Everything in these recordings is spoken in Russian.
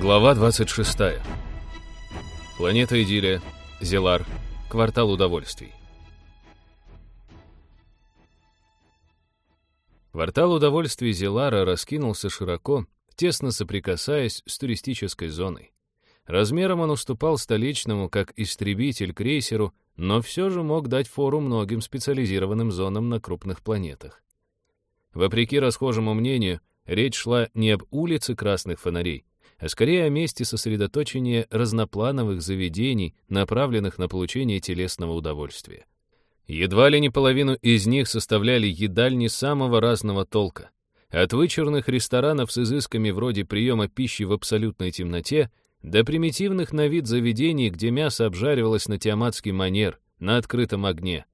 Глава 26. Планета Идиллия, Зелар, квартал удовольствий. Квартал удовольствий Зелара раскинулся широко, тесно соприкасаясь с туристической зоной. Размером он уступал столичному, как истребитель-крейсеру, но все же мог дать фору многим специализированным зонам на крупных планетах. Вопреки расхожему мнению, речь шла не об улице красных фонарей, а скорее о месте сосредоточения разноплановых заведений, направленных на получение телесного удовольствия. Едва ли не половину из них составляли едальни самого разного толка. От вычурных ресторанов с изысками вроде приема пищи в абсолютной темноте до примитивных на вид заведений, где мясо обжаривалось на тиаматский манер, на открытом огне.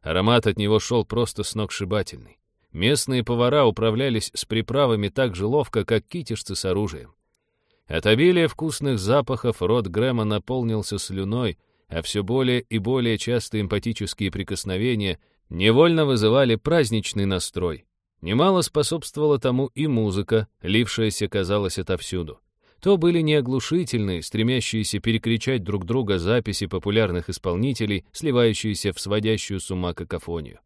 Аромат от него шел просто сногсшибательный. Местные повара управлялись с приправами так же ловко, как китежцы с оружием. От обилия вкусных запахов рот Грэма наполнился слюной, а все более и более частые эмпатические прикосновения невольно вызывали праздничный настрой. Немало способствовала тому и музыка, лившаяся, казалось, отовсюду. То были не оглушительные, стремящиеся перекричать друг друга записи популярных исполнителей, сливающиеся в сводящую с ума какофонию.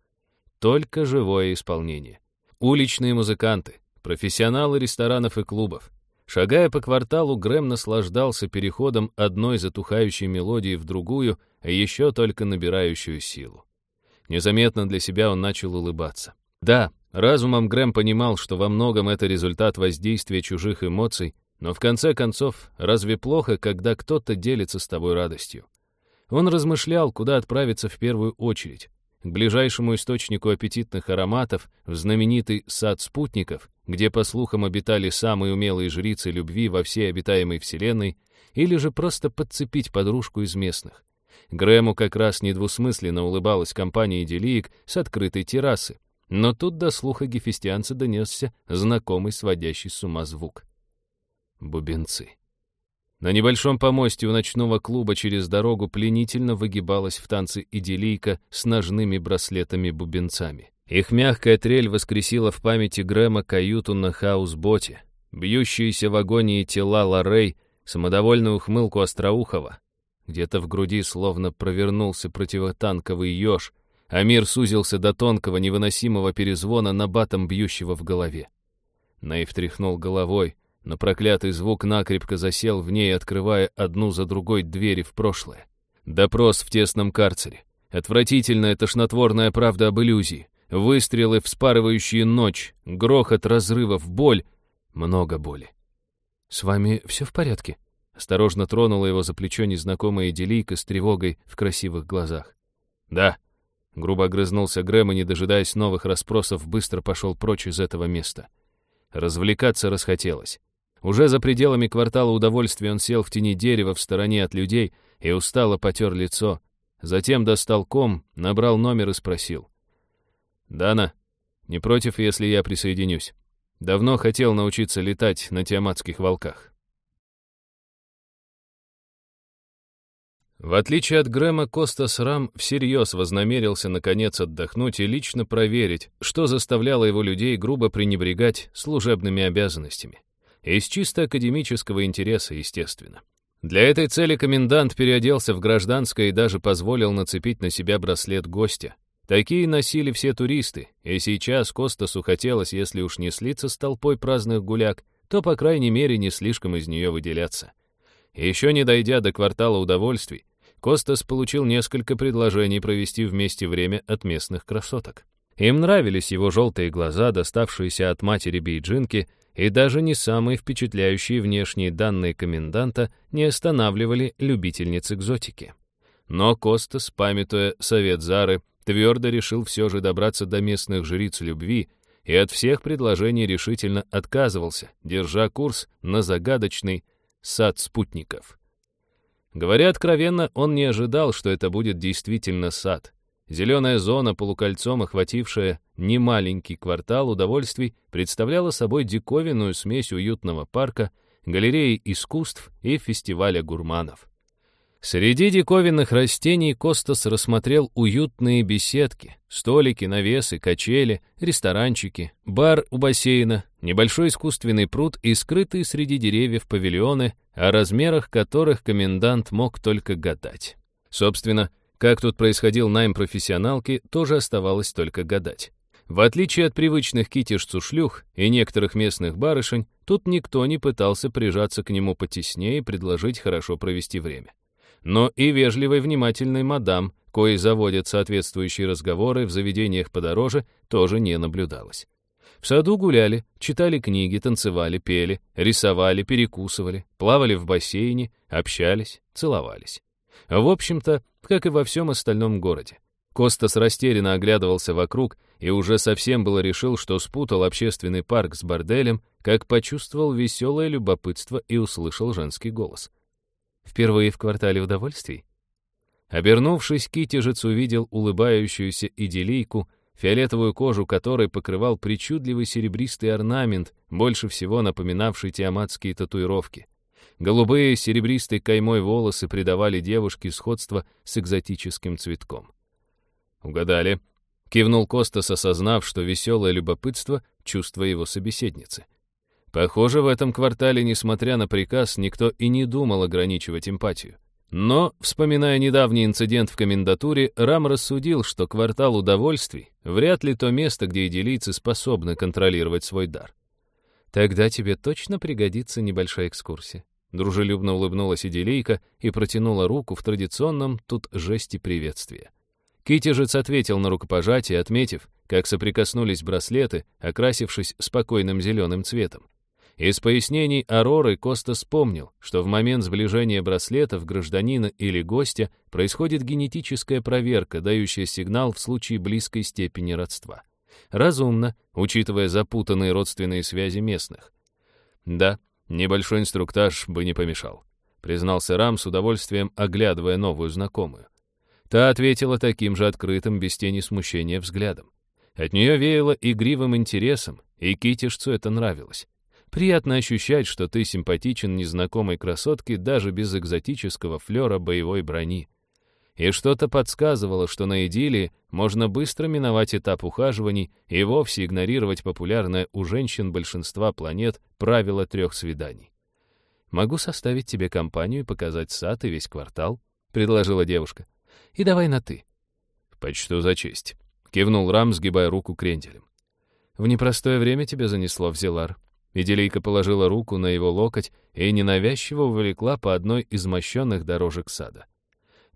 Только живое исполнение. Уличные музыканты, профессионалы ресторанов и клубов, Шагая по кварталу, Грэм наслаждался переходом одной затухающей мелодии в другую, еще только набирающую силу. Незаметно для себя он начал улыбаться. Да, разумом Грэм понимал, что во многом это результат воздействия чужих эмоций, но в конце концов, разве плохо, когда кто-то делится с тобой радостью? Он размышлял, куда отправиться в первую очередь к ближайшему источнику аппетитных ароматов, в знаменитый сад спутников, где, по слухам, обитали самые умелые жрицы любви во всей обитаемой вселенной, или же просто подцепить подружку из местных. Грэму как раз недвусмысленно улыбалась компания идиллиек с открытой террасы, но тут до слуха гефестианца донесся знакомый сводящий с ума звук. Бубенцы. На небольшом помосте у ночного клуба через дорогу пленительно выгибалась в танце идиллийка с ножными браслетами-бубенцами. Их мягкая трель воскресила в памяти Грэма каюту на хаус-боте, бьющиеся в агонии тела Лоррей, самодовольную ухмылку Остроухова. Где-то в груди словно провернулся противотанковый еж, а мир сузился до тонкого невыносимого перезвона на батом бьющего в голове. Наив тряхнул головой, но проклятый звук накрепко засел в ней, открывая одну за другой двери в прошлое. Допрос в тесном карцере. Отвратительная тошнотворная правда об иллюзии. Выстрелы, вспарывающие ночь, грохот разрывов, боль. Много боли. «С вами все в порядке?» Осторожно тронула его за плечо незнакомая делийка с тревогой в красивых глазах. «Да», — грубо огрызнулся Грэм и, не дожидаясь новых расспросов, быстро пошел прочь из этого места. Развлекаться расхотелось. Уже за пределами квартала удовольствия он сел в тени дерева в стороне от людей и устало потер лицо. Затем достал ком, набрал номер и спросил. «Дана, не против, если я присоединюсь? Давно хотел научиться летать на тиаматских волках». В отличие от Грэма, Костас Рам всерьез вознамерился наконец отдохнуть и лично проверить, что заставляло его людей грубо пренебрегать служебными обязанностями. Из чисто академического интереса, естественно. Для этой цели комендант переоделся в гражданское и даже позволил нацепить на себя браслет гостя. Такие носили все туристы, и сейчас Костасу хотелось, если уж не слиться с толпой праздных гуляк, то, по крайней мере, не слишком из нее выделяться. еще не дойдя до квартала удовольствий, Костас получил несколько предложений провести вместе время от местных красоток. Им нравились его желтые глаза, доставшиеся от матери Бейджинки, и даже не самые впечатляющие внешние данные коменданта не останавливали любительниц экзотики. Но Костас, памятуя совет Зары, твердо решил все же добраться до местных жриц любви и от всех предложений решительно отказывался, держа курс на загадочный сад спутников. Говоря откровенно, он не ожидал, что это будет действительно сад. Зеленая зона, полукольцом охватившая немаленький квартал удовольствий, представляла собой диковинную смесь уютного парка, галереи искусств и фестиваля гурманов. Среди диковинных растений Костас рассмотрел уютные беседки, столики, навесы, качели, ресторанчики, бар у бассейна, небольшой искусственный пруд и скрытые среди деревьев павильоны, о размерах которых комендант мог только гадать. Собственно, как тут происходил найм профессионалки, тоже оставалось только гадать. В отличие от привычных китишцу шлюх и некоторых местных барышень, тут никто не пытался прижаться к нему потеснее и предложить хорошо провести время. Но и вежливой внимательной мадам, кои заводят соответствующие разговоры в заведениях подороже, тоже не наблюдалось. В саду гуляли, читали книги, танцевали, пели, рисовали, перекусывали, плавали в бассейне, общались, целовались. В общем-то, как и во всем остальном городе. Костас растерянно оглядывался вокруг и уже совсем было решил, что спутал общественный парк с борделем, как почувствовал веселое любопытство и услышал женский голос. «Впервые в квартале удовольствий?» Обернувшись, Китежец увидел улыбающуюся идиллийку, фиолетовую кожу которой покрывал причудливый серебристый орнамент, больше всего напоминавший тиаматские татуировки. Голубые серебристой каймой волосы придавали девушке сходство с экзотическим цветком. «Угадали», — кивнул Костас, осознав, что веселое любопытство — чувство его собеседницы. Похоже, в этом квартале, несмотря на приказ, никто и не думал ограничивать эмпатию. Но, вспоминая недавний инцидент в комендатуре, Рам рассудил, что квартал удовольствий вряд ли то место, где идиллийцы способны контролировать свой дар. «Тогда тебе точно пригодится небольшая экскурсия». Дружелюбно улыбнулась идиллийка и протянула руку в традиционном тут жесте приветствия. Китежец ответил на рукопожатие, отметив, как соприкоснулись браслеты, окрасившись спокойным зеленым цветом. Из пояснений Ароры Коста вспомнил, что в момент сближения браслетов гражданина или гостя происходит генетическая проверка, дающая сигнал в случае близкой степени родства. Разумно, учитывая запутанные родственные связи местных. Да, небольшой инструктаж бы не помешал, признался Рам с удовольствием, оглядывая новую знакомую. Та ответила таким же открытым, без тени смущения взглядом. От нее веяло игривым интересом, и Китишцу это нравилось. Приятно ощущать, что ты симпатичен незнакомой красотке даже без экзотического флера боевой брони. И что-то подсказывало, что на идиллии можно быстро миновать этап ухаживаний и вовсе игнорировать популярное у женщин большинства планет правило трех свиданий. «Могу составить тебе компанию и показать сад и весь квартал», — предложила девушка и давай на «ты». «Почту за честь», — кивнул Рам, сгибая руку кренделем. «В непростое время тебя занесло в Зелар». Иделийка положила руку на его локоть и ненавязчиво увлекла по одной из мощенных дорожек сада.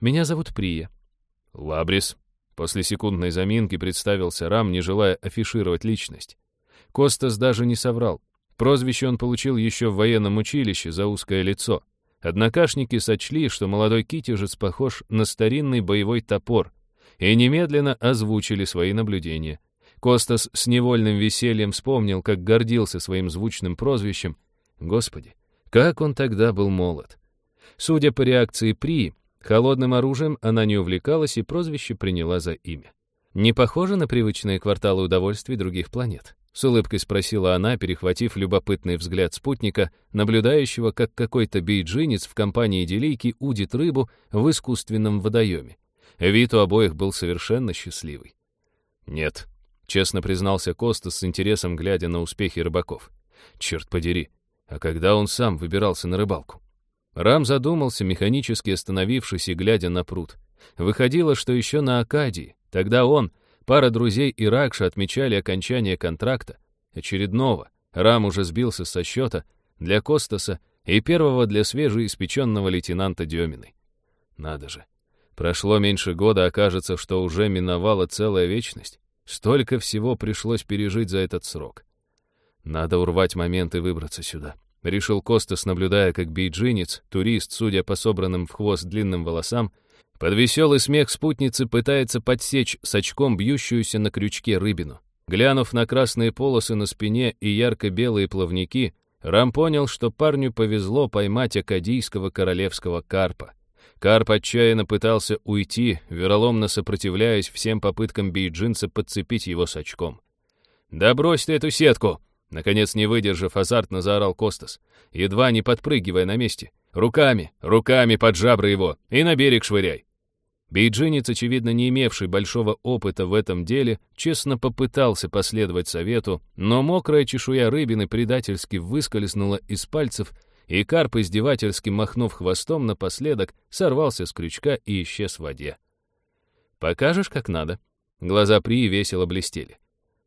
«Меня зовут Прия». «Лабрис», — после секундной заминки представился Рам, не желая афишировать личность. Костас даже не соврал. Прозвище он получил еще в военном училище за узкое лицо. Однокашники сочли, что молодой китежец похож на старинный боевой топор, и немедленно озвучили свои наблюдения. Костас с невольным весельем вспомнил, как гордился своим звучным прозвищем. Господи, как он тогда был молод. Судя по реакции При, холодным оружием она не увлекалась и прозвище приняла за имя. Не похоже на привычные кварталы удовольствий других планет. С улыбкой спросила она, перехватив любопытный взгляд спутника, наблюдающего, как какой-то бейджинец в компании делийки удит рыбу в искусственном водоеме. Вид у обоих был совершенно счастливый. «Нет», — честно признался Коста с интересом, глядя на успехи рыбаков. «Черт подери, а когда он сам выбирался на рыбалку?» Рам задумался, механически остановившись и глядя на пруд. Выходило, что еще на Акадии. Тогда он, Пара друзей Иракша отмечали окончание контракта, очередного. Рам уже сбился со счета для Костаса и первого для свежеиспеченного лейтенанта Деминой. Надо же. Прошло меньше года, окажется, что уже миновала целая вечность. Столько всего пришлось пережить за этот срок. Надо урвать момент и выбраться сюда. Решил Костас, наблюдая, как бейджинец, турист, судя по собранным в хвост длинным волосам, под веселый смех спутницы пытается подсечь с очком бьющуюся на крючке рыбину. Глянув на красные полосы на спине и ярко-белые плавники, Рам понял, что парню повезло поймать акадийского королевского карпа. Карп отчаянно пытался уйти, вероломно сопротивляясь всем попыткам бейджинца подцепить его с очком. «Да брось ты эту сетку!» Наконец, не выдержав, азартно заорал Костас, едва не подпрыгивая на месте. Руками, руками под жабры его и на берег швыряй. Бейджинец, очевидно, не имевший большого опыта в этом деле, честно попытался последовать совету, но мокрая чешуя рыбины предательски выскользнула из пальцев, и карп, издевательски махнув хвостом напоследок, сорвался с крючка и исчез в воде. «Покажешь, как надо?» Глаза Прии весело блестели.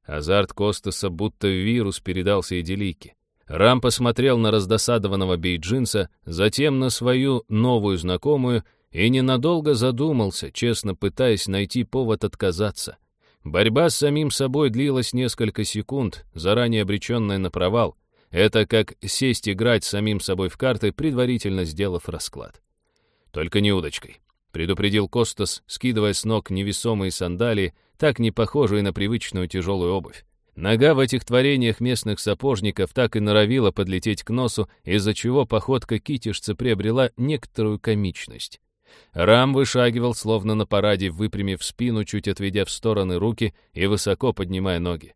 Азарт Костаса будто вирус передался Эделике. Рам посмотрел на раздосадованного бейджинса, затем на свою новую знакомую и ненадолго задумался, честно пытаясь найти повод отказаться. Борьба с самим собой длилась несколько секунд, заранее обреченная на провал. Это как сесть играть самим собой в карты, предварительно сделав расклад. Только не удочкой. Предупредил Костас, скидывая с ног невесомые сандалии, так не похожие на привычную тяжелую обувь. Нога в этих творениях местных сапожников так и норовила подлететь к носу, из-за чего походка китишца приобрела некоторую комичность. Рам вышагивал, словно на параде, выпрямив спину, чуть отведя в стороны руки и высоко поднимая ноги.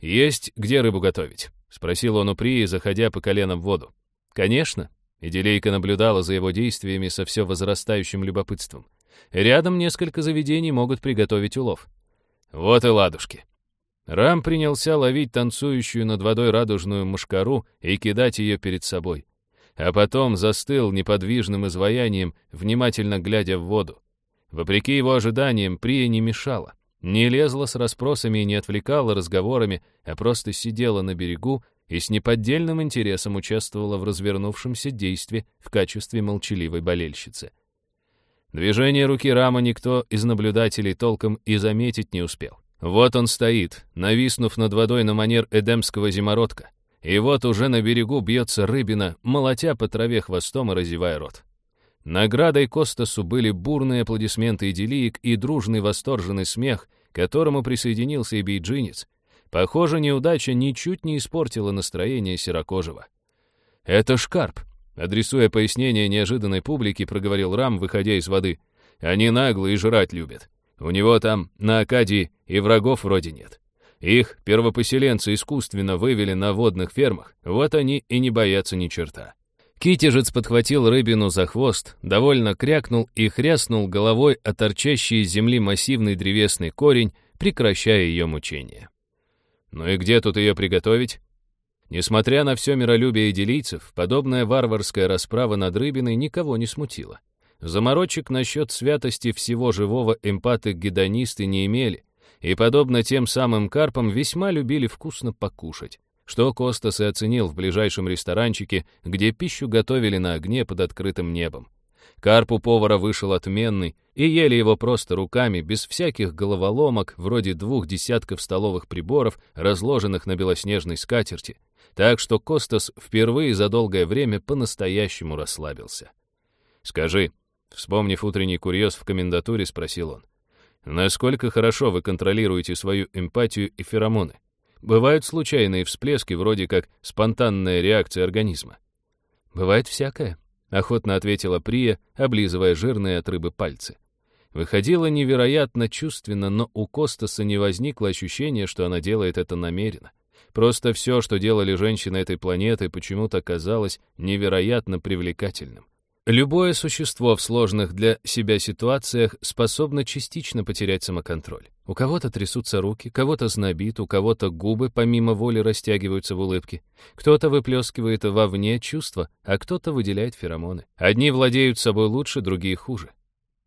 «Есть где рыбу готовить?» — спросил он у Прии, заходя по коленам в воду. «Конечно». Иделейка наблюдала за его действиями со все возрастающим любопытством. «Рядом несколько заведений могут приготовить улов». «Вот и ладушки». Рам принялся ловить танцующую над водой радужную мушкару и кидать ее перед собой а потом застыл неподвижным изваянием, внимательно глядя в воду. Вопреки его ожиданиям, Прия не мешала, не лезла с расспросами и не отвлекала разговорами, а просто сидела на берегу и с неподдельным интересом участвовала в развернувшемся действии в качестве молчаливой болельщицы. Движение руки Рама никто из наблюдателей толком и заметить не успел. Вот он стоит, нависнув над водой на манер эдемского зимородка. И вот уже на берегу бьется рыбина, молотя по траве хвостом и разевая рот. Наградой Костасу были бурные аплодисменты идиллиек и дружный восторженный смех, к которому присоединился и бейджинец. Похоже, неудача ничуть не испортила настроение Серокожего. «Это шкарп», — адресуя пояснение неожиданной публике, проговорил Рам, выходя из воды. «Они наглые и жрать любят. У него там, на Акадии, и врагов вроде нет. Их первопоселенцы искусственно вывели на водных фермах, вот они и не боятся ни черта. Китежец подхватил рыбину за хвост, довольно крякнул и хряснул головой о торчащий из земли массивный древесный корень, прекращая ее мучение. Ну и где тут ее приготовить? Несмотря на все миролюбие делийцев, подобная варварская расправа над рыбиной никого не смутила. Заморочек насчет святости всего живого эмпаты-гедонисты не имели, и, подобно тем самым карпам, весьма любили вкусно покушать, что Костас и оценил в ближайшем ресторанчике, где пищу готовили на огне под открытым небом. Карп у повара вышел отменный, и ели его просто руками, без всяких головоломок, вроде двух десятков столовых приборов, разложенных на белоснежной скатерти. Так что Костас впервые за долгое время по-настоящему расслабился. «Скажи», вспомнив утренний курьез в комендатуре, спросил он, Насколько хорошо вы контролируете свою эмпатию и феромоны? Бывают случайные всплески, вроде как спонтанная реакция организма. Бывает всякое, охотно ответила Прия, облизывая жирные от рыбы пальцы. Выходило невероятно чувственно, но у Костаса не возникло ощущения, что она делает это намеренно. Просто все, что делали женщины этой планеты, почему-то казалось невероятно привлекательным. Любое существо в сложных для себя ситуациях способно частично потерять самоконтроль. У кого-то трясутся руки, кого-то знобит, у кого-то губы помимо воли растягиваются в улыбке. Кто-то выплескивает вовне чувства, а кто-то выделяет феромоны. Одни владеют собой лучше, другие хуже.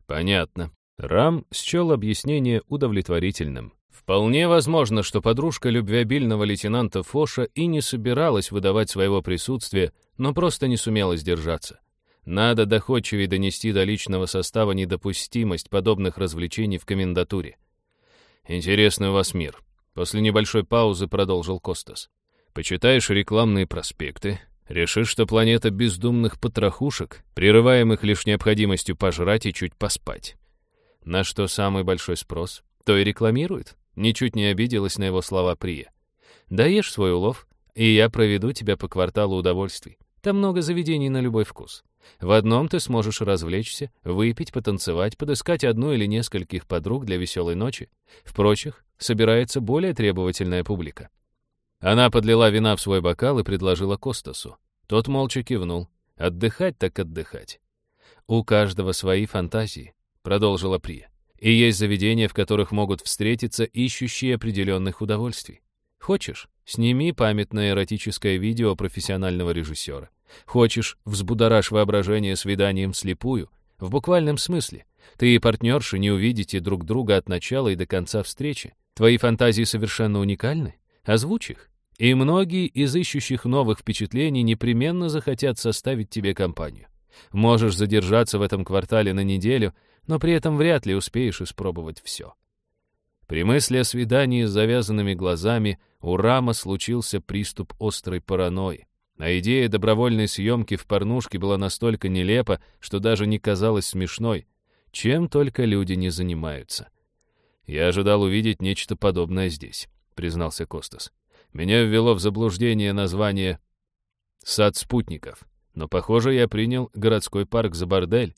Понятно. Рам счел объяснение удовлетворительным. Вполне возможно, что подружка любвеобильного лейтенанта Фоша и не собиралась выдавать своего присутствия, но просто не сумела сдержаться. Надо доходчивее донести до личного состава недопустимость подобных развлечений в комендатуре. «Интересный у вас мир», — после небольшой паузы продолжил Костас. «Почитаешь рекламные проспекты, решишь, что планета бездумных потрохушек, прерываемых лишь необходимостью пожрать и чуть поспать. На что самый большой спрос? То и рекламирует». Ничуть не обиделась на его слова Прия. «Даешь свой улов, и я проведу тебя по кварталу удовольствий. Там много заведений на любой вкус. В одном ты сможешь развлечься, выпить, потанцевать, подыскать одну или нескольких подруг для веселой ночи. В прочих собирается более требовательная публика. Она подлила вина в свой бокал и предложила Костасу. Тот молча кивнул. Отдыхать так отдыхать. «У каждого свои фантазии», — продолжила Прия. «И есть заведения, в которых могут встретиться ищущие определенных удовольствий. Хочешь, сними памятное эротическое видео профессионального режиссера. Хочешь, взбудоражь воображение свиданием слепую, в буквальном смысле. Ты и партнерша не увидите друг друга от начала и до конца встречи. Твои фантазии совершенно уникальны. Озвучь их. И многие из ищущих новых впечатлений непременно захотят составить тебе компанию. Можешь задержаться в этом квартале на неделю, но при этом вряд ли успеешь испробовать все. При мысли о свидании с завязанными глазами у Рама случился приступ острой паранойи. А идея добровольной съемки в порнушке была настолько нелепа, что даже не казалась смешной. Чем только люди не занимаются. «Я ожидал увидеть нечто подобное здесь», — признался Костас. «Меня ввело в заблуждение название «Сад спутников», но, похоже, я принял городской парк за бордель».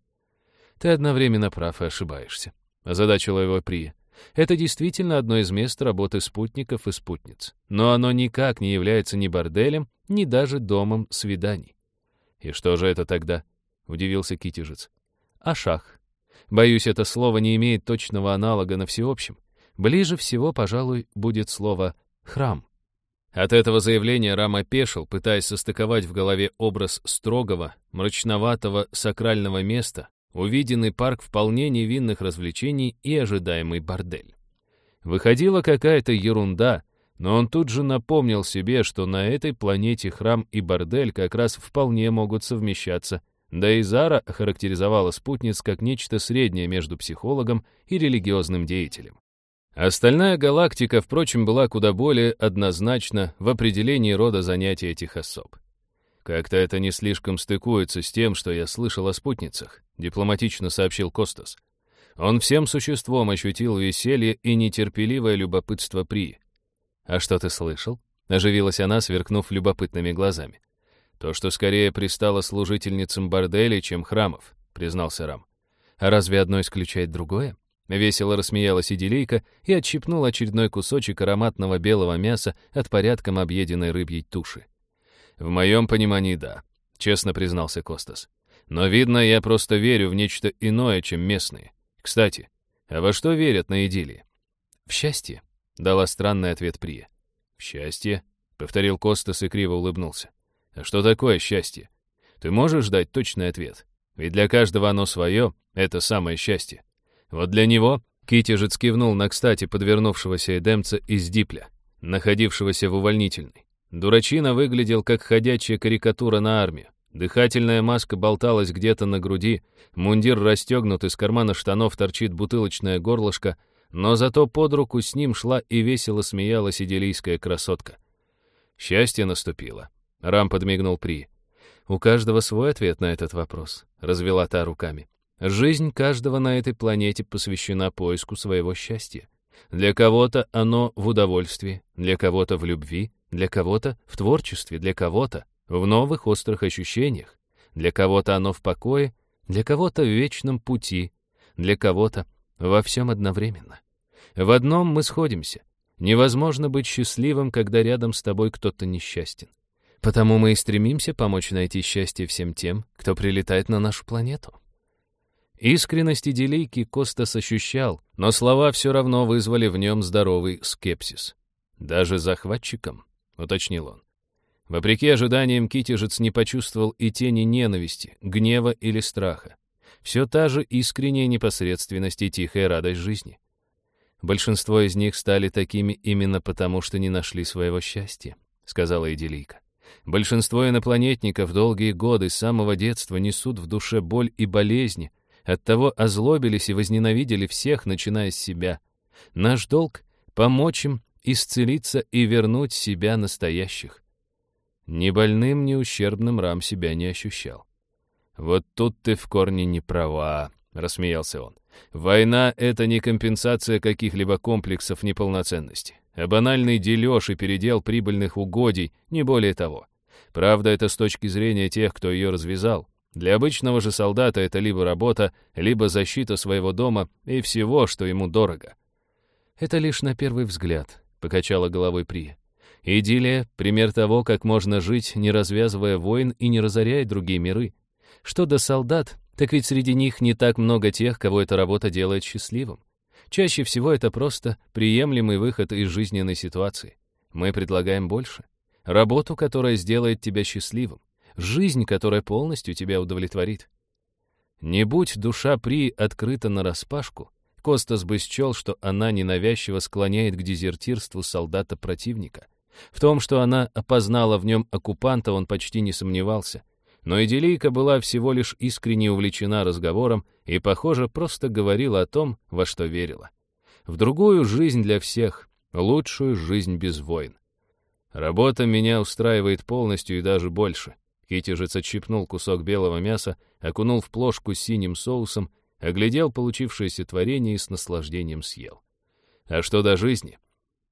«Ты одновременно прав и ошибаешься», — озадачила его Прия. Это действительно одно из мест работы спутников и спутниц. Но оно никак не является ни борделем, ни даже домом свиданий. «И что же это тогда?» — удивился Китежец. «Ашах. Боюсь, это слово не имеет точного аналога на всеобщем. Ближе всего, пожалуй, будет слово «храм». От этого заявления Рам опешил, пытаясь состыковать в голове образ строгого, мрачноватого сакрального места, увиденный парк вполне невинных развлечений и ожидаемый бордель. Выходила какая-то ерунда, но он тут же напомнил себе, что на этой планете храм и бордель как раз вполне могут совмещаться, да и Зара характеризовала спутниц как нечто среднее между психологом и религиозным деятелем. Остальная галактика, впрочем, была куда более однозначна в определении рода занятий этих особ. «Как-то это не слишком стыкуется с тем, что я слышал о спутницах», — дипломатично сообщил Костас. Он всем существом ощутил веселье и нетерпеливое любопытство При. «А что ты слышал?» — оживилась она, сверкнув любопытными глазами. «То, что скорее пристало служительницам борделей, чем храмов», — признался Рам. «А разве одно исключает другое?» Весело рассмеялась Иделийка и отщипнула очередной кусочек ароматного белого мяса от порядком объеденной рыбьей туши. «В моем понимании, да», — честно признался Костас. «Но, видно, я просто верю в нечто иное, чем местные. Кстати, а во что верят на идиллии?» «В счастье», — дала странный ответ Прия. «В счастье?» — повторил Костас и криво улыбнулся. «А что такое счастье? Ты можешь дать точный ответ? Ведь для каждого оно свое, это самое счастье. Вот для него...» Китежец кивнул на кстати подвернувшегося эдемца из Дипля, находившегося в увольнительной. Дурачина выглядел как ходячая карикатура на армию. Дыхательная маска болталась где-то на груди, мундир расстегнут, из кармана штанов торчит бутылочное горлышко, но зато под руку с ним шла и весело смеялась идиллийская красотка. Счастье наступило. Рам подмигнул При. «У каждого свой ответ на этот вопрос», — развела та руками. «Жизнь каждого на этой планете посвящена поиску своего счастья. Для кого-то оно в удовольствии, для кого-то в любви, для кого-то в творчестве, для кого-то в новых острых ощущениях, для кого-то оно в покое, для кого-то в вечном пути, для кого-то во всем одновременно. В одном мы сходимся. Невозможно быть счастливым, когда рядом с тобой кто-то несчастен. Потому мы и стремимся помочь найти счастье всем тем, кто прилетает на нашу планету. Искренность идиллийки Костас ощущал, но слова все равно вызвали в нем здоровый скепсис. Даже захватчикам — уточнил он. Вопреки ожиданиям, Китежец не почувствовал и тени ненависти, гнева или страха. Все та же искренняя непосредственность и тихая радость жизни. Большинство из них стали такими именно потому, что не нашли своего счастья, сказала Эделийка. Большинство инопланетников долгие годы с самого детства несут в душе боль и болезни, оттого озлобились и возненавидели всех, начиная с себя. Наш долг — помочь им исцелиться и вернуть себя настоящих. Ни больным, ни ущербным Рам себя не ощущал. «Вот тут ты в корне не права», — рассмеялся он. «Война — это не компенсация каких-либо комплексов неполноценности, а банальный дележ и передел прибыльных угодий, не более того. Правда, это с точки зрения тех, кто ее развязал. Для обычного же солдата это либо работа, либо защита своего дома и всего, что ему дорого. Это лишь на первый взгляд, покачала головой При. Идиллия — пример того, как можно жить, не развязывая войн и не разоряя другие миры. Что до солдат, так ведь среди них не так много тех, кого эта работа делает счастливым. Чаще всего это просто приемлемый выход из жизненной ситуации. Мы предлагаем больше. Работу, которая сделает тебя счастливым. Жизнь, которая полностью тебя удовлетворит. Не будь душа При открыта нараспашку, Костас бы счел, что она ненавязчиво склоняет к дезертирству солдата противника. В том, что она опознала в нем оккупанта, он почти не сомневался. Но Иделийка была всего лишь искренне увлечена разговором и, похоже, просто говорила о том, во что верила. В другую жизнь для всех, лучшую жизнь без войн. Работа меня устраивает полностью и даже больше. Китежец отщипнул кусок белого мяса, окунул в плошку синим соусом, оглядел получившееся творение и с наслаждением съел. А что до жизни?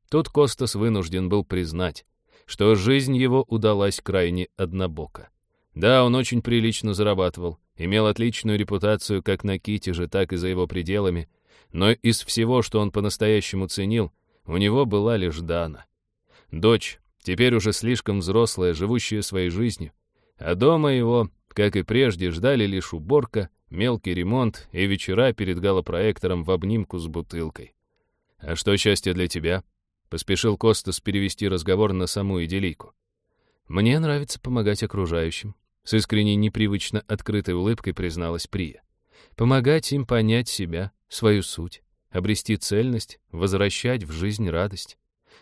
Тут Костас вынужден был признать, что жизнь его удалась крайне однобоко. Да, он очень прилично зарабатывал, имел отличную репутацию как на Китеже, так и за его пределами, но из всего, что он по-настоящему ценил, у него была лишь Дана. Дочь, теперь уже слишком взрослая, живущая своей жизнью, а дома его, как и прежде, ждали лишь уборка, мелкий ремонт и вечера перед галопроектором в обнимку с бутылкой. «А что счастье для тебя?» — поспешил Костас перевести разговор на саму идиллийку. «Мне нравится помогать окружающим», — с искренней непривычно открытой улыбкой призналась Прия. «Помогать им понять себя, свою суть, обрести цельность, возвращать в жизнь радость.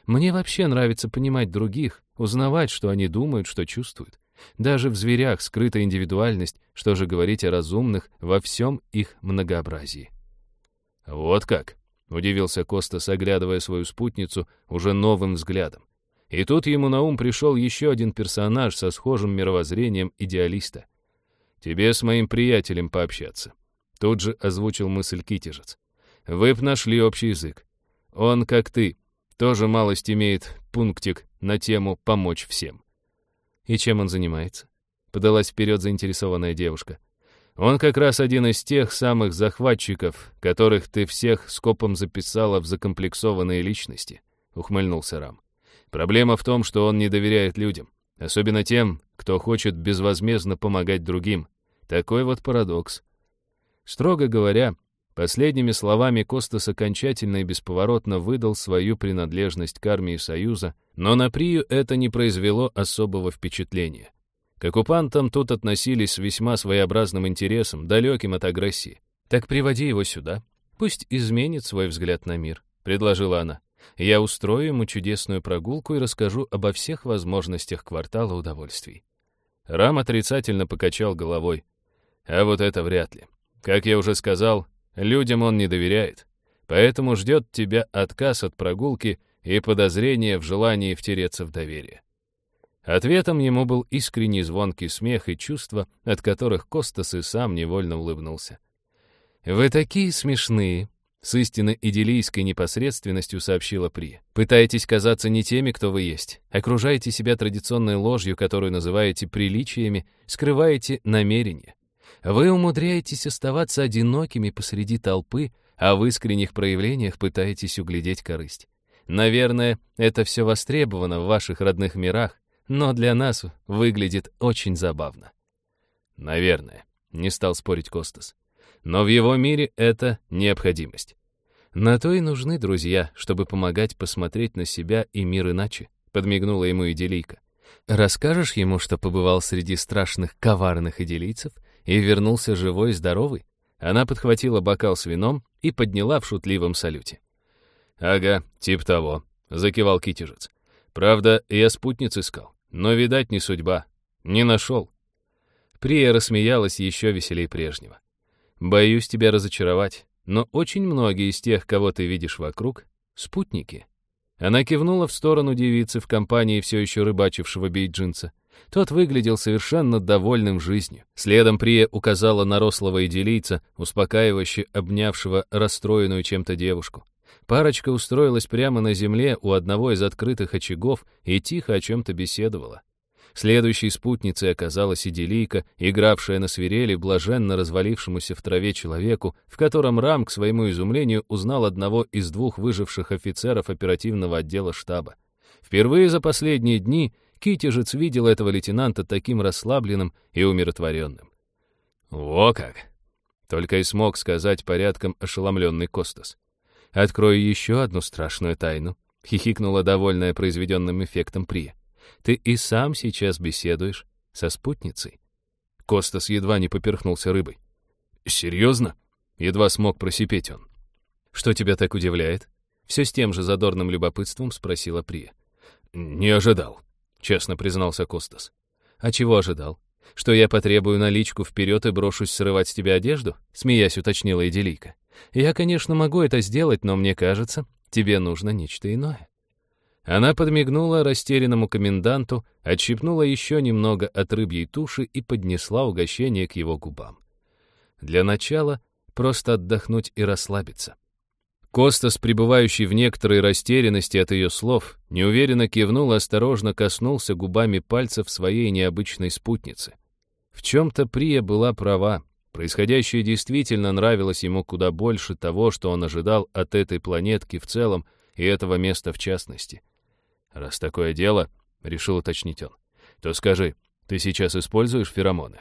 Мне вообще нравится понимать других, узнавать, что они думают, что чувствуют. Даже в зверях скрыта индивидуальность, что же говорить о разумных во всем их многообразии. «Вот как!» — удивился Костас, оглядывая свою спутницу уже новым взглядом. И тут ему на ум пришел еще один персонаж со схожим мировоззрением идеалиста. «Тебе с моим приятелем пообщаться». Тут же озвучил мысль Китежец. «Вы б нашли общий язык. Он, как ты, тоже малость имеет пунктик на тему «помочь всем». «И чем он занимается?» — подалась вперед заинтересованная девушка. «Он как раз один из тех самых захватчиков, которых ты всех скопом записала в закомплексованные личности», — ухмыльнулся Рам. «Проблема в том, что он не доверяет людям, особенно тем, кто хочет безвозмездно помогать другим. Такой вот парадокс. Строго говоря, Последними словами Костас окончательно и бесповоротно выдал свою принадлежность к армии Союза, но на Прию это не произвело особого впечатления. К оккупантам тут относились с весьма своеобразным интересом, далеким от агрессии. «Так приводи его сюда. Пусть изменит свой взгляд на мир», — предложила она. «Я устрою ему чудесную прогулку и расскажу обо всех возможностях квартала удовольствий». Рам отрицательно покачал головой. «А вот это вряд ли. Как я уже сказал, Людям он не доверяет, поэтому ждет тебя отказ от прогулки и подозрение в желании втереться в доверие. Ответом ему был искренний звонкий смех и чувства, от которых Костас и сам невольно улыбнулся. «Вы такие смешные», — с истинно идиллийской непосредственностью сообщила При. «Пытаетесь казаться не теми, кто вы есть. Окружаете себя традиционной ложью, которую называете приличиями, скрываете намерения. Вы умудряетесь оставаться одинокими посреди толпы, а в искренних проявлениях пытаетесь углядеть корысть. Наверное, это все востребовано в ваших родных мирах, но для нас выглядит очень забавно. Наверное, не стал спорить Костас. Но в его мире это необходимость. На то и нужны друзья, чтобы помогать посмотреть на себя и мир иначе, подмигнула ему идиллийка. Расскажешь ему, что побывал среди страшных коварных идиллийцев и вернулся живой и здоровый? Она подхватила бокал с вином и подняла в шутливом салюте. «Ага, тип того», — закивал Китежец. «Правда, я спутниц искал, но, видать, не судьба. Не нашел». Прия рассмеялась еще веселей прежнего. «Боюсь тебя разочаровать, но очень многие из тех, кого ты видишь вокруг, — спутники». Она кивнула в сторону девицы в компании все еще рыбачившего бейджинца. Тот выглядел совершенно довольным жизнью. Следом Прия указала на рослого идилийца, успокаивающе обнявшего расстроенную чем-то девушку. Парочка устроилась прямо на земле у одного из открытых очагов и тихо о чем-то беседовала. Следующей спутницей оказалась идиллийка, игравшая на свирели блаженно развалившемуся в траве человеку, в котором Рам, к своему изумлению, узнал одного из двух выживших офицеров оперативного отдела штаба. Впервые за последние дни Китежец видел этого лейтенанта таким расслабленным и умиротворенным. «Во как!» — только и смог сказать порядком ошеломленный Костас. «Открою еще одну страшную тайну», — хихикнула довольная произведенным эффектом Прия. «Ты и сам сейчас беседуешь со спутницей». Костас едва не поперхнулся рыбой. «Серьезно?» — едва смог просипеть он. «Что тебя так удивляет?» Все с тем же задорным любопытством спросила Прия. «Не ожидал», — честно признался Костас. «А чего ожидал? Что я потребую наличку вперед и брошусь срывать с тебя одежду?» — смеясь уточнила Эделийка. «Я, конечно, могу это сделать, но мне кажется, тебе нужно нечто иное». Она подмигнула растерянному коменданту, отщипнула еще немного от рыбьей туши и поднесла угощение к его губам. Для начала просто отдохнуть и расслабиться. Костас, пребывающий в некоторой растерянности от ее слов, неуверенно кивнул и осторожно коснулся губами пальцев своей необычной спутницы. В чем-то Прия была права. Происходящее действительно нравилось ему куда больше того, что он ожидал от этой планетки в целом и этого места в частности. «Раз такое дело», — решил уточнить он, — «то скажи, ты сейчас используешь феромоны?»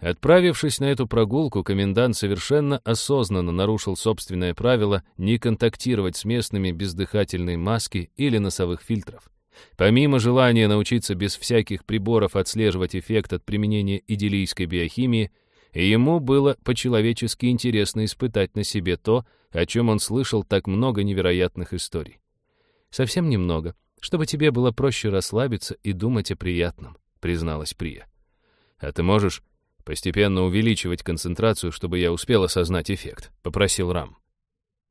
Отправившись на эту прогулку, комендант совершенно осознанно нарушил собственное правило не контактировать с местными без дыхательной маски или носовых фильтров. Помимо желания научиться без всяких приборов отслеживать эффект от применения идиллийской биохимии, ему было по-человечески интересно испытать на себе то, о чем он слышал так много невероятных историй. «Совсем немного, чтобы тебе было проще расслабиться и думать о приятном», — призналась Прия. «А ты можешь Постепенно увеличивать концентрацию, чтобы я успел осознать эффект», — попросил Рам.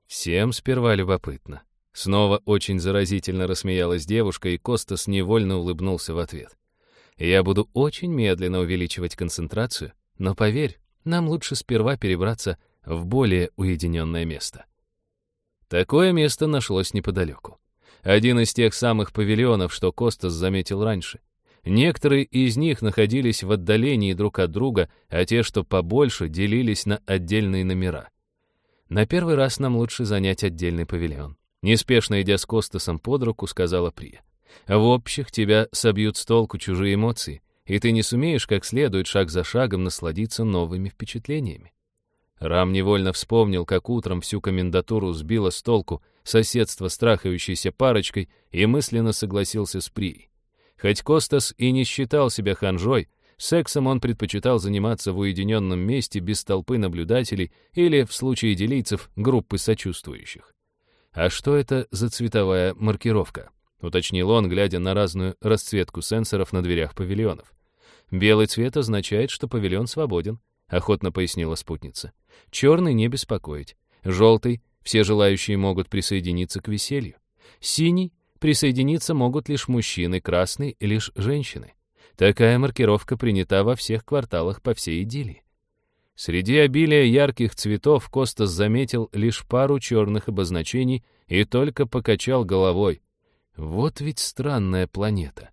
Всем сперва любопытно. Снова очень заразительно рассмеялась девушка, и Костас невольно улыбнулся в ответ. «Я буду очень медленно увеличивать концентрацию, но поверь, нам лучше сперва перебраться в более уединенное место». Такое место нашлось неподалеку. Один из тех самых павильонов, что Костас заметил раньше. Некоторые из них находились в отдалении друг от друга, а те, что побольше, делились на отдельные номера. «На первый раз нам лучше занять отдельный павильон», неспешно идя с Костасом под руку, сказала Прия. «В общих тебя собьют с толку чужие эмоции, и ты не сумеешь как следует шаг за шагом насладиться новыми впечатлениями». Рам невольно вспомнил, как утром всю комендатуру сбило с толку соседство с парочкой и мысленно согласился с Прией. Хоть Костас и не считал себя ханжой, сексом он предпочитал заниматься в уединенном месте без толпы наблюдателей или, в случае делийцев, группы сочувствующих. «А что это за цветовая маркировка?» — уточнил он, глядя на разную расцветку сенсоров на дверях павильонов. «Белый цвет означает, что павильон свободен», — охотно пояснила спутница. «Черный не беспокоить. Желтый — все желающие могут присоединиться к веселью. Синий Присоединиться могут лишь мужчины, красный — лишь женщины. Такая маркировка принята во всех кварталах по всей идиллии. Среди обилия ярких цветов Костас заметил лишь пару черных обозначений и только покачал головой. Вот ведь странная планета.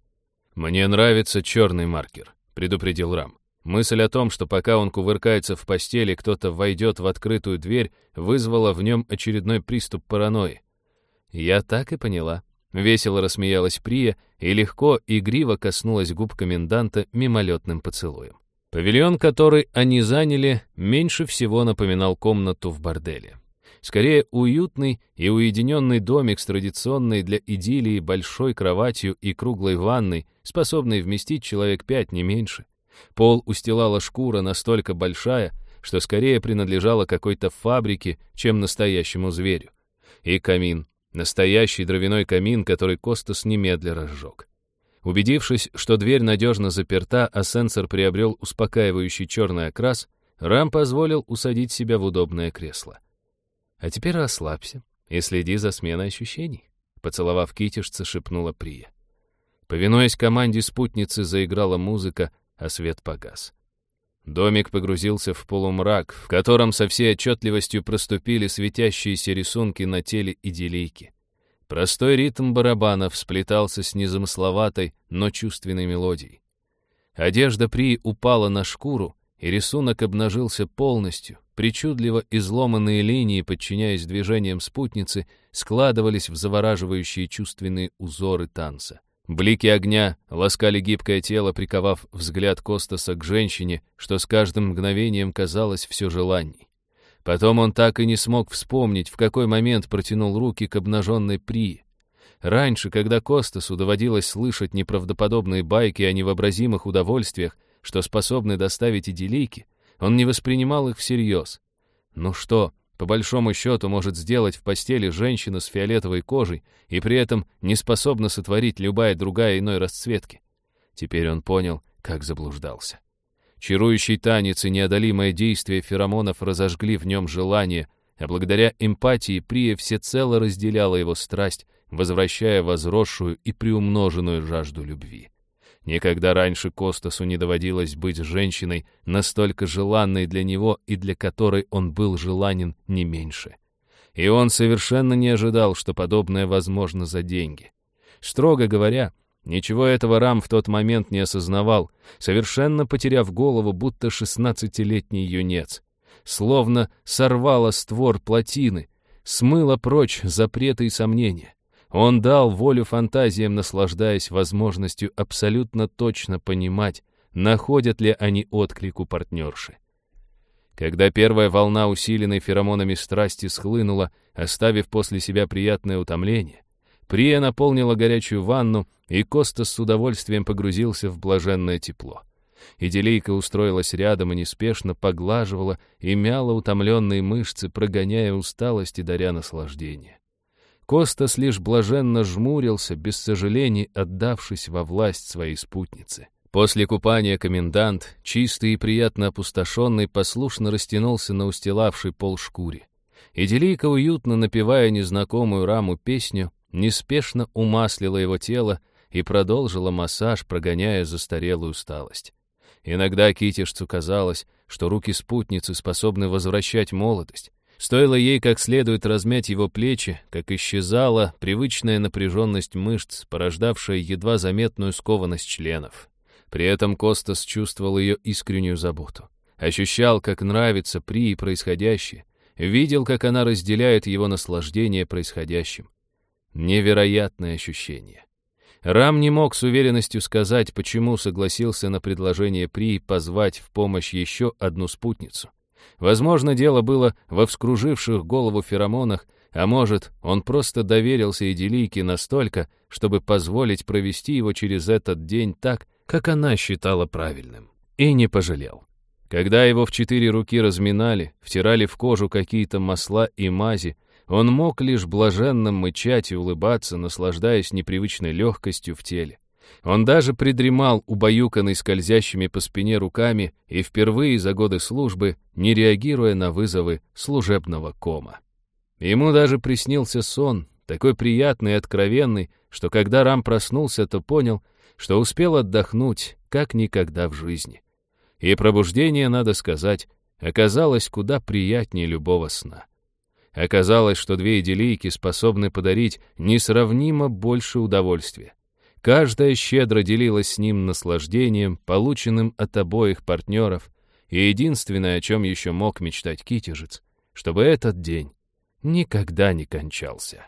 «Мне нравится черный маркер», — предупредил Рам. Мысль о том, что пока он кувыркается в постели, кто-то войдет в открытую дверь, вызвала в нем очередной приступ паранойи. Я так и поняла. Весело рассмеялась Прия и легко, игриво коснулась губ коменданта мимолетным поцелуем. Павильон, который они заняли, меньше всего напоминал комнату в борделе. Скорее, уютный и уединенный домик с традиционной для идиллии большой кроватью и круглой ванной, способной вместить человек пять, не меньше. Пол устилала шкура настолько большая, что скорее принадлежала какой-то фабрике, чем настоящему зверю. И камин, Настоящий дровяной камин, который Костас немедля разжег. Убедившись, что дверь надежно заперта, а сенсор приобрел успокаивающий черный окрас, Рам позволил усадить себя в удобное кресло. «А теперь расслабься и следи за сменой ощущений», — поцеловав китишца, шепнула Прия. Повинуясь команде спутницы, заиграла музыка, а свет погас. Домик погрузился в полумрак, в котором со всей отчетливостью проступили светящиеся рисунки на теле идиллийки. Простой ритм барабанов сплетался с незамысловатой, но чувственной мелодией. Одежда При упала на шкуру, и рисунок обнажился полностью, причудливо изломанные линии, подчиняясь движениям спутницы, складывались в завораживающие чувственные узоры танца. Блики огня ласкали гибкое тело, приковав взгляд Костаса к женщине, что с каждым мгновением казалось все желанней. Потом он так и не смог вспомнить, в какой момент протянул руки к обнаженной При. Раньше, когда Костасу доводилось слышать неправдоподобные байки о невообразимых удовольствиях, что способны доставить идиллийки, он не воспринимал их всерьез. Ну что, по большому счету, может сделать в постели женщина с фиолетовой кожей и при этом не способна сотворить любая другая иной расцветки? Теперь он понял, как заблуждался. Чарующий танец и неодолимое действие феромонов разожгли в нем желание, а благодаря эмпатии Прия всецело разделяла его страсть, возвращая возросшую и приумноженную жажду любви. Никогда раньше Костасу не доводилось быть женщиной, настолько желанной для него и для которой он был желанен не меньше. И он совершенно не ожидал, что подобное возможно за деньги. Строго говоря, ничего этого Рам в тот момент не осознавал, совершенно потеряв голову, будто шестнадцатилетний юнец. Словно сорвало створ плотины, смыло прочь запреты и сомнения. Он дал волю фантазиям, наслаждаясь возможностью абсолютно точно понимать, находят ли они отклик у партнерши. Когда первая волна усиленной феромонами страсти схлынула, оставив после себя приятное утомление, Прия наполнила горячую ванну, и Костас с удовольствием погрузился в блаженное тепло. Иделийка устроилась рядом и неспешно поглаживала и мяла утомленные мышцы, прогоняя усталость и даря наслаждение. Костас лишь блаженно жмурился, без сожалений отдавшись во власть своей спутницы. После купания комендант, чистый и приятно опустошенный, послушно растянулся на устилавшей пол шкуре. Иделийка, уютно напевая незнакомую раму песню, неспешно умаслила его тело и продолжила массаж, прогоняя застарелую усталость. Иногда Китишцу казалось, что руки спутницы способны возвращать молодость, Стоило ей как следует размять его плечи, как исчезала привычная напряженность мышц, порождавшая едва заметную скованность членов. При этом Костас чувствовал ее искреннюю заботу. Ощущал, как нравится при и происходящее. Видел, как она разделяет его наслаждение происходящим. Невероятное ощущение. Рам не мог с уверенностью сказать, почему согласился на предложение При позвать в помощь еще одну спутницу. Возможно, дело было во вскруживших голову феромонах, а может, он просто доверился Эделийке настолько, чтобы позволить провести его через этот день так, как она считала правильным. И не пожалел. Когда его в четыре руки разминали, втирали в кожу какие-то масла и мази, он мог лишь блаженно мычать и улыбаться, наслаждаясь непривычной легкостью в теле. Он даже придремал, убаюканный скользящими по спине руками и впервые за годы службы, не реагируя на вызовы служебного кома. Ему даже приснился сон, такой приятный и откровенный, что когда Рам проснулся, то понял, что успел отдохнуть, как никогда в жизни. И пробуждение, надо сказать, оказалось куда приятнее любого сна. Оказалось, что две идиллийки способны подарить несравнимо больше удовольствия. Каждая щедро делилась с ним наслаждением, полученным от обоих партнеров, и единственное, о чем еще мог мечтать Китежец, чтобы этот день никогда не кончался.